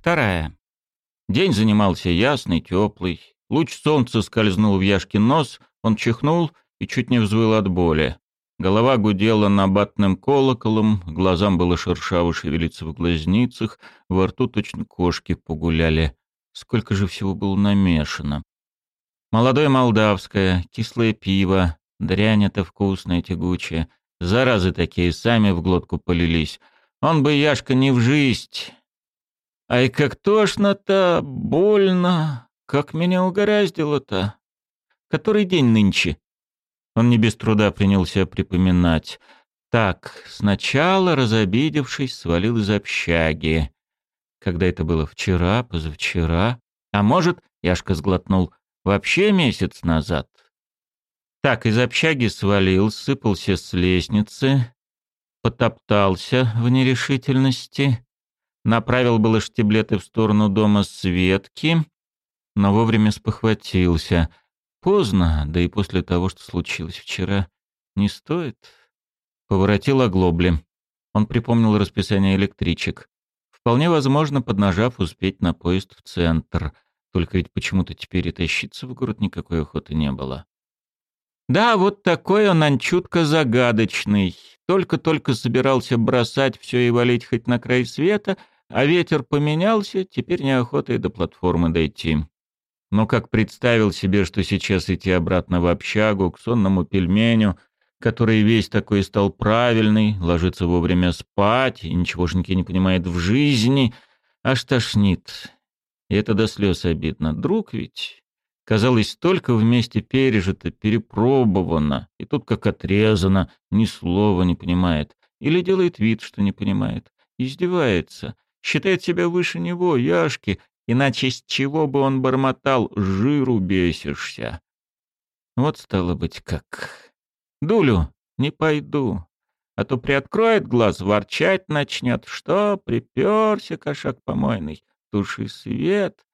Вторая. День занимался ясный, теплый. Луч солнца скользнул в Яшкин нос, он чихнул и чуть не взвыл от боли. Голова гудела набатным колоколом, глазам было шершаво шевелиться в глазницах, во рту точно кошки погуляли. Сколько же всего было намешано. Молодое молдавское, кислое пиво, дрянь это вкусная, тягучая. Заразы такие сами в глотку полились. Он бы, Яшка, не в жизнь. Ай, как тошно-то, больно. Как меня угораздило-то. Который день нынче? Он не без труда принялся припоминать. Так, сначала, разобидевшись, свалил из общаги. Когда это было? Вчера, позавчера? А может, Яшка сглотнул, вообще месяц назад? Так, из общаги свалил, сыпался с лестницы, потоптался в нерешительности, направил было штиблеты в сторону дома Светки, но вовремя спохватился. Поздно, да и после того, что случилось вчера, не стоит. Поворотил оглобли. Он припомнил расписание электричек. Вполне возможно, поднажав, успеть на поезд в центр. Только ведь почему-то теперь и тащиться в город никакой охоты не было. Да, вот такой он анчутка загадочный. Только-только собирался бросать все и валить хоть на край света, а ветер поменялся, теперь неохота и до платформы дойти. Но как представил себе, что сейчас идти обратно в общагу, к сонному пельменю, который весь такой стал правильный, ложится вовремя спать и ничегошеньки не понимает в жизни, аж тошнит. И это до слез обидно. Друг ведь, казалось, столько вместе пережито, перепробовано, и тут как отрезано, ни слова не понимает. Или делает вид, что не понимает. Издевается. Считает себя выше него, Яшки, иначе с чего бы он бормотал «жиру бесишься». Вот стало быть как. Дулю, не пойду. А то приоткроет глаз, ворчать начнет. Что, приперся кошак помойный? Туши свет.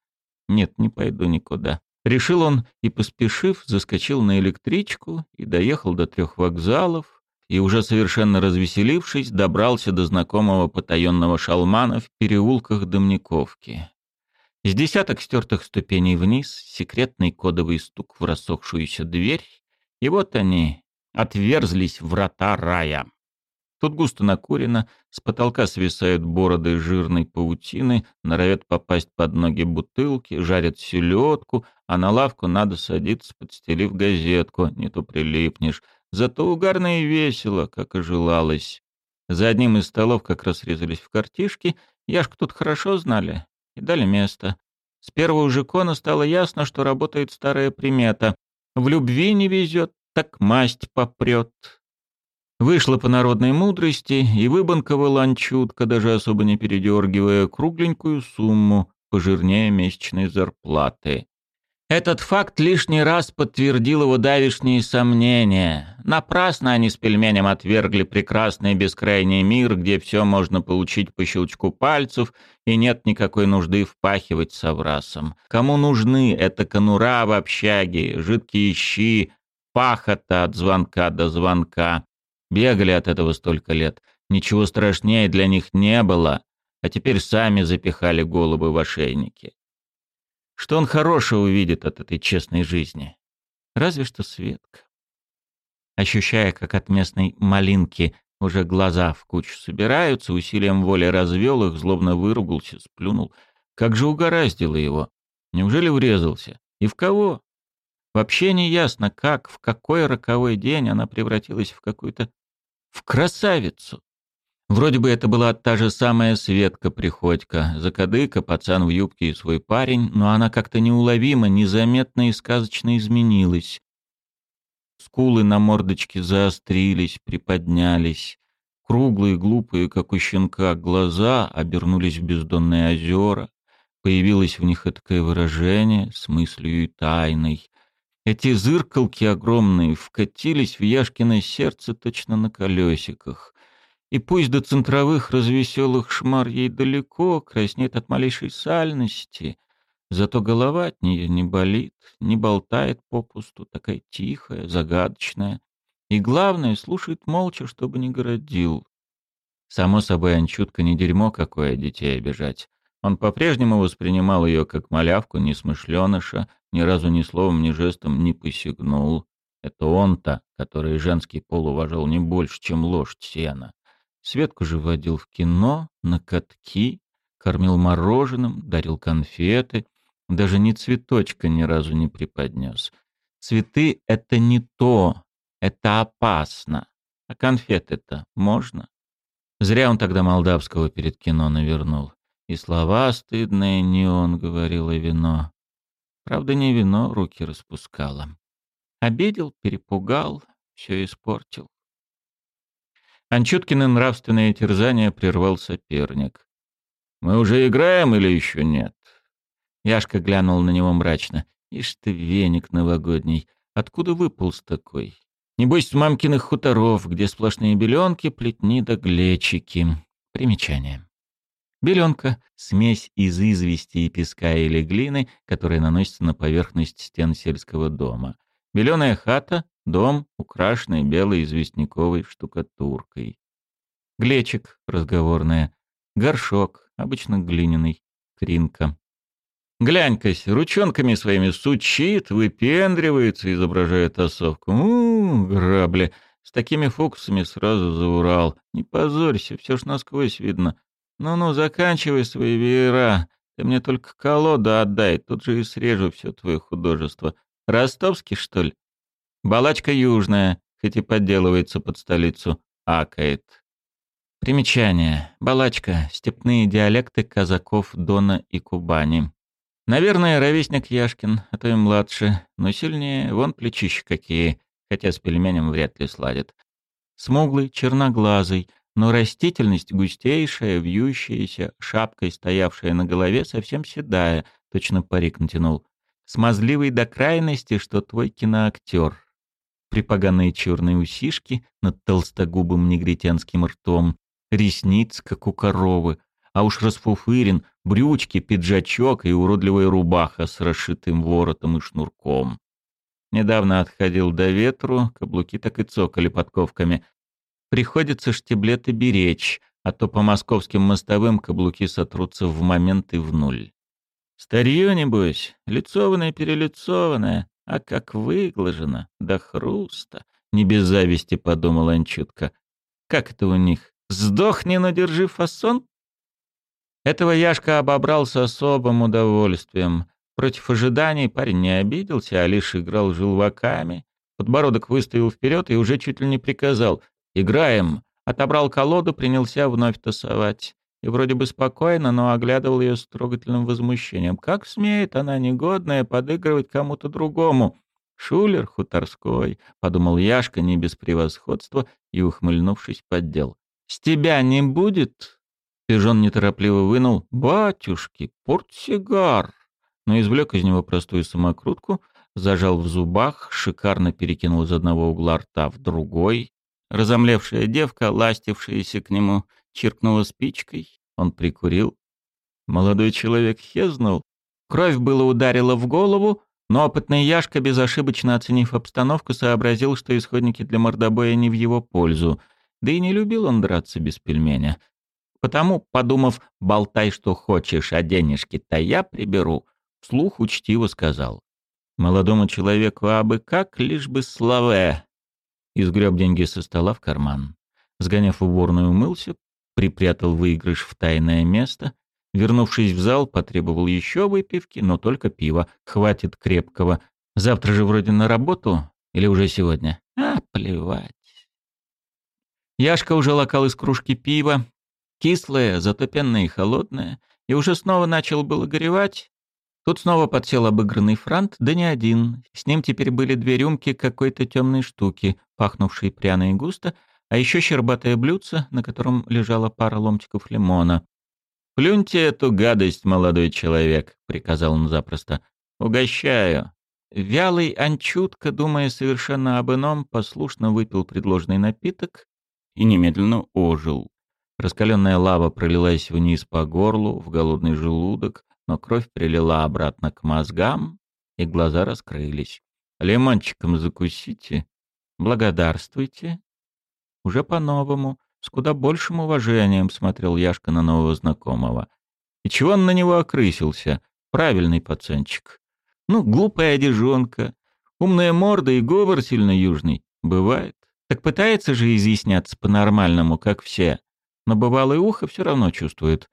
Нет, не пойду никуда. Решил он и, поспешив, заскочил на электричку и доехал до трех вокзалов, и уже совершенно развеселившись, добрался до знакомого потаенного шалмана в переулках Домниковки. С десяток стертых ступеней вниз, секретный кодовый стук в рассохшуюся дверь, и вот они, отверзлись врата рая. Тут густо накурено, с потолка свисают бороды жирной паутины, норовят попасть под ноги бутылки, жарят селедку, а на лавку надо садиться, подстелив газетку, не то прилипнешь. Зато угарно и весело, как и желалось. За одним из столов как раз резались в картишки, Яшку тут хорошо знали и дали место. С первого же кона стало ясно, что работает старая примета. В любви не везет, так масть попрет. Вышла по народной мудрости и выбанковала анчутка, даже особо не передергивая, кругленькую сумму, пожирнее месячной зарплаты. Этот факт лишний раз подтвердил его давишние сомнения. Напрасно они с пельменем отвергли прекрасный бескрайний мир, где все можно получить по щелчку пальцев, и нет никакой нужды впахивать соврасом. Кому нужны это конура в общаге, жидкие щи, пахота от звонка до звонка. Бегали от этого столько лет. Ничего страшнее для них не было, а теперь сами запихали головы в ошейники. Что он хорошего увидит от этой честной жизни? Разве что Светка. Ощущая, как от местной малинки уже глаза в кучу собираются, усилием воли развел их, злобно выругался, сплюнул. Как же угораздило его? Неужели врезался? И в кого? Вообще не ясно, как, в какой роковой день она превратилась в какую-то... в красавицу. Вроде бы это была та же самая Светка Приходько, закадыка, пацан в юбке и свой парень, но она как-то неуловимо, незаметно и сказочно изменилась. Скулы на мордочке заострились, приподнялись. Круглые, глупые, как у щенка, глаза обернулись в бездонные озера. Появилось в них такое выражение с мыслью и тайной. Эти зыркалки огромные вкатились в Яшкино сердце точно на колесиках. И пусть до центровых развеселых шмар ей далеко, краснеет от малейшей сальности, зато голова от нее не болит, не болтает попусту, такая тихая, загадочная. И главное, слушает молча, чтобы не городил. Само собой, Анчутка не дерьмо какое детей обижать. Он по-прежнему воспринимал ее как малявку, несмышленыша, ни разу ни словом, ни жестом не посягнул. Это он-то, который женский пол уважал не больше, чем лошадь сена. Светку же водил в кино, на катки, кормил мороженым, дарил конфеты, даже ни цветочка ни разу не преподнес. Цветы — это не то, это опасно. А конфеты-то можно? Зря он тогда молдавского перед кино навернул. И слова стыдные не он говорил, а вино. Правда, не вино руки распускало. Обидел, перепугал, все испортил. Анчуткины нравственное терзание прервал соперник. «Мы уже играем или еще нет?» Яшка глянул на него мрачно. «Ишь ты, веник новогодний, откуда выполз такой? Небось, с мамкиных хуторов, где сплошные беленки, плетни да глечики». Примечание. Беленка — смесь из извести и песка или глины, которая наносится на поверхность стен сельского дома. Беленая хата — дом, украшенный белой известняковой штукатуркой. Глечик — разговорная. Горшок, обычно глиняный. Кринка. Глянь-кась, ручонками своими сучит, выпендривается, изображая тасовку. У, грабли. С такими фокусами сразу за Урал. Не позорься, все ж насквозь видно. «Ну-ну, заканчивай свои веера. Ты мне только колоду отдай, тут же и срежу все твое художество. Ростовский, что ли?» «Балачка южная, хоть и подделывается под столицу, акает». Примечание. Балачка. Степные диалекты казаков Дона и Кубани. Наверное, ровесник Яшкин, а то и младше, но сильнее, вон плечища какие, хотя с пельменем вряд ли сладит. Смуглый, черноглазый, но растительность густейшая, вьющаяся, шапкой стоявшая на голове, совсем седая, точно парик натянул. Смазливый до крайности, что твой киноактер. Припоганные черные усишки над толстогубым негритянским ртом, ресниц, как у коровы, а уж расфуфырен, брючки, пиджачок и уродливая рубаха с расшитым воротом и шнурком. Недавно отходил до ветру, каблуки так и цокали подковками, Приходится штиблеты беречь, а то по московским мостовым каблуки сотрутся в момент и в нуль. Старье, небось, лицованное-перелицованное, а как выглажено, до хруста. Не без зависти подумал Анчутка. Как это у них? Сдохни, но держи фасон? Этого Яшка обобрал с особым удовольствием. Против ожиданий парень не обиделся, а лишь играл желваками. Подбородок выставил вперед и уже чуть ли не приказал. «Играем!» Отобрал колоду, принялся вновь тасовать. И вроде бы спокойно, но оглядывал ее с трогательным возмущением. Как смеет она, негодная, подыгрывать кому-то другому? «Шулер хуторской», — подумал Яшка не без превосходства и, ухмыльнувшись, поддел. «С тебя не будет?» Пижон неторопливо вынул. «Батюшки, портсигар!» Но извлек из него простую самокрутку, зажал в зубах, шикарно перекинул из одного угла рта в другой, Разомлевшая девка, ластившаяся к нему, чиркнула спичкой. Он прикурил. Молодой человек хезнул. Кровь было ударила в голову, но опытный Яшка, безошибочно оценив обстановку, сообразил, что исходники для мордобоя не в его пользу. Да и не любил он драться без пельменя. Потому, подумав, болтай, что хочешь, а денежки-то я приберу, вслух учтиво сказал. Молодому человеку абы как, лишь бы славе и сгреб деньги со стола в карман. Сгоняв уборную, умылся, припрятал выигрыш в тайное место. Вернувшись в зал, потребовал еще выпивки, но только пива. Хватит крепкого. Завтра же вроде на работу или уже сегодня? А, плевать. Яшка уже локал из кружки пива, кислое, зато пенное и холодное, и уже снова начал было горевать, Тут снова подсел обыгранный франт, да не один. С ним теперь были две рюмки какой-то темной штуки, пахнувшей пряно и густо, а еще щербатое блюдце, на котором лежала пара ломтиков лимона. «Плюньте эту гадость, молодой человек», — приказал он запросто. «Угощаю». Вялый Анчутка, думая совершенно об ином, послушно выпил предложенный напиток и немедленно ожил. Раскаленная лава пролилась вниз по горлу, в голодный желудок, но кровь прилила обратно к мозгам, и глаза раскрылись. «Лимончиком закусите. Благодарствуйте». Уже по-новому, с куда большим уважением смотрел Яшка на нового знакомого. И чего он на него окрысился? Правильный пацанчик. Ну, глупая одежонка, умная морда и говор сильно южный. Бывает. Так пытается же изъясняться по-нормальному, как все. Но бывалое ухо все равно чувствует.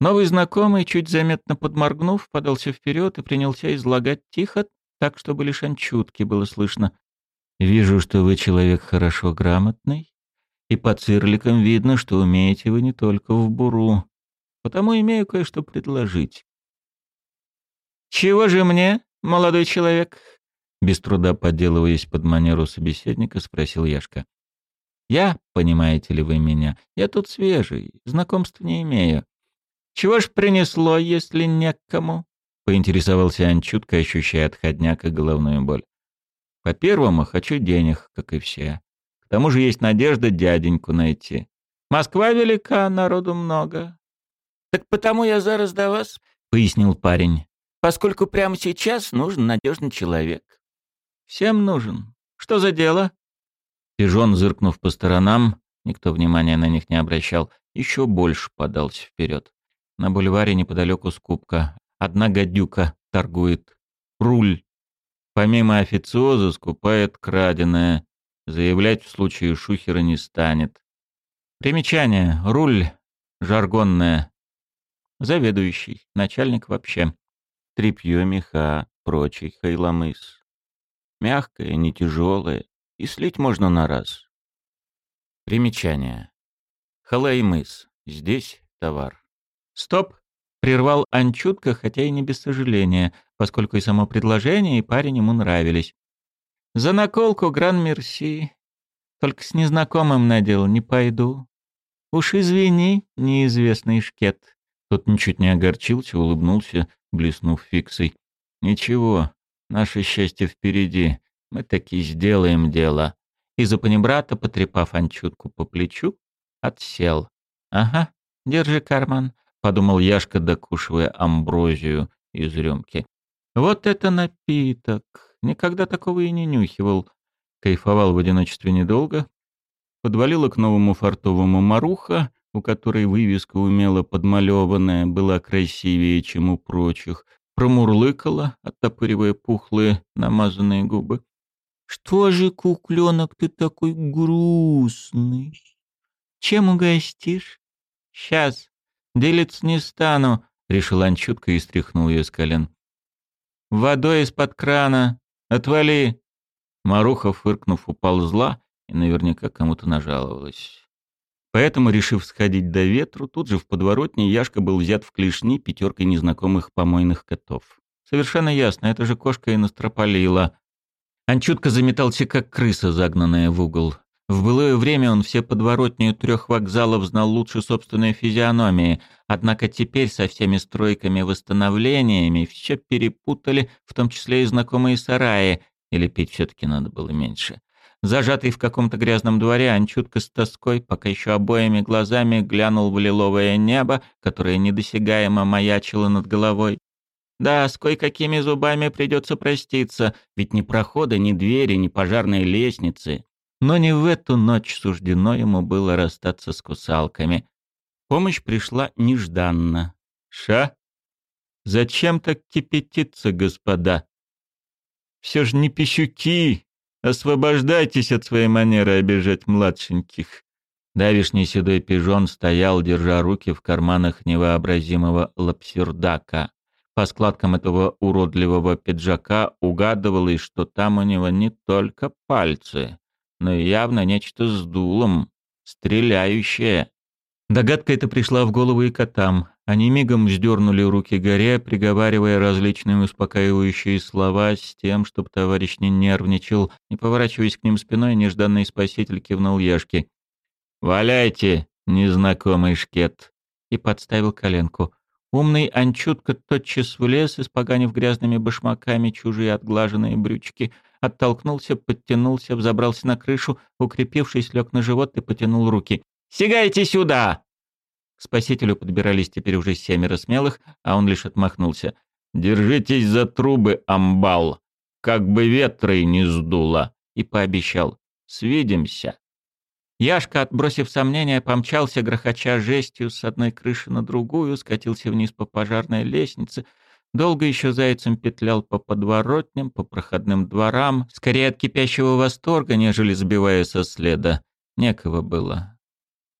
Новый знакомый, чуть заметно подморгнув, подался вперед и принялся излагать тихо, так, чтобы лишь анчутки было слышно. «Вижу, что вы человек хорошо грамотный, и по цирликам видно, что умеете вы не только в буру. Потому имею кое-что предложить». «Чего же мне, молодой человек?» Без труда подделываясь под манеру собеседника, спросил Яшка. «Я, понимаете ли вы меня, я тут свежий, знакомств не имею. Чего ж принесло, если некому?» Поинтересовался он, чутко ощущая отходняк и головную боль. «По-первому, хочу денег, как и все. Тому же есть надежда дяденьку найти. Москва велика, народу много». «Так потому я зараз до вас», — пояснил парень, «поскольку прямо сейчас нужен надежный человек. Всем нужен. Что за дело?» Пижон, зыркнув по сторонам, никто внимания на них не обращал, еще больше подался вперед. На бульваре неподалеку скупка. Одна гадюка торгует. Руль. Помимо официоза скупает краденое. Заявлять в случае шухера не станет. Примечание. Руль. Жаргонное. Заведующий. Начальник вообще. Трепье, меха, прочий хайломыс. Мягкое, не тяжелое, и слить можно на раз. Примечание. Халаймыс. Здесь товар. Стоп! Прервал Анчутка, хотя и не без сожаления, поскольку и само предложение, и парень ему нравились. За наколку гран-мерси. Только с незнакомым надел не пойду. Уж извини, неизвестный шкет. Тот ничуть не огорчился, улыбнулся, блеснув фиксой. Ничего, Наше счастье впереди. Мы таки сделаем дело. И за панибрата, потрепав Анчутку по плечу, отсел. «Ага, держи карман», — подумал Яшка, докушивая амброзию из рюмки. «Вот это напиток! Никогда такого и не нюхивал». Кайфовал в одиночестве недолго. Подвалила к новому фартовому маруха, у которой вывеска умело подмалеванная была красивее, чем у прочих, промурлыкала, оттопыривая пухлые намазанные губы. «Что же, кукленок, ты такой грустный? Чем угостишь?» «Сейчас. Делиться не стану», — решил Анчутка и стряхнул ее с колен. «Водой из-под крана. Отвали!» Маруха, фыркнув, уползла и наверняка кому-то нажаловалась. Поэтому, решив сходить до ветру, тут же в подворотне Яшка был взят в клешни пятеркой незнакомых помойных котов. Совершенно ясно, это же кошка и настропалила. Анчутка заметался, как крыса, загнанная в угол. В былое время он все подворотни трех вокзалов знал лучше собственной физиономии, однако теперь со всеми стройками восстановлениями все перепутали, в том числе и знакомые сараи, или пить все-таки надо было меньше. Зажатый в каком-то грязном дворе, Анчутка с тоской, пока еще обоими глазами глянул в лиловое небо, которое недосягаемо маячило над головой. Да, с кое-какими зубами придется проститься, ведь ни прохода, ни двери, ни пожарной лестницы. Но не в эту ночь суждено ему было расстаться с кусалками. Помощь пришла нежданно. «Ша? Зачем так кипятиться, господа? Все же не пищуки, Освобождайтесь от своей манеры обижать младшеньких. Давишний седой пижон стоял, держа руки в карманах невообразимого лапсердака. По складкам этого уродливого пиджака угадывалось, что там у него не только пальцы, но явно нечто с дулом, стреляющее. Догадка эта пришла в голову и котам. Они мигом вздернули руки горе, приговаривая различные успокаивающие слова с тем, чтобы товарищ не нервничал, не поворачиваясь к ним спиной, нежданный спаситель кивнул Яшке. «Валяйте, незнакомый шкет!» и подставил коленку. Умный Анчутка тотчас влез, испоганив грязными башмаками чужие отглаженные брючки, оттолкнулся, подтянулся, взобрался на крышу, укрепившись, лег на живот и потянул руки. «Сигайте сюда!» К спасителю подбирались теперь уже семеро смелых, а он лишь отмахнулся. «Держитесь за трубы, амбал, как бы ветрой не сдуло!» И пообещал. «Свидимся!» Яшка, отбросив сомнения, помчался, грохоча жестью с одной крыши на другую, скатился вниз по пожарной лестнице, долго еще зайцем петлял по подворотням, по проходным дворам, скорее от кипящего восторга, нежели сбивая со следа. Некого было.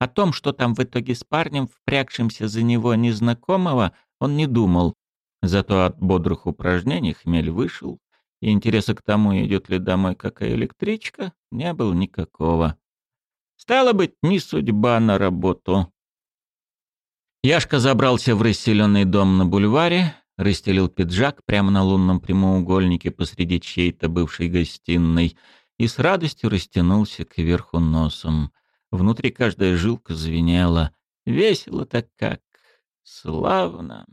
О том, что там в итоге с парнем, впрягшимся за него незнакомого, он не думал. Зато от бодрых упражнений хмель вышел, и интереса к тому, идет ли домой какая электричка, не было никакого. Стало быть, не судьба на работу. Яшка забрался в расселенный дом на бульваре, расстелил пиджак прямо на лунном прямоугольнике посреди чьей-то бывшей гостиной и с радостью растянулся кверху носом. Внутри каждая жилка звенела. Весело так как, славно.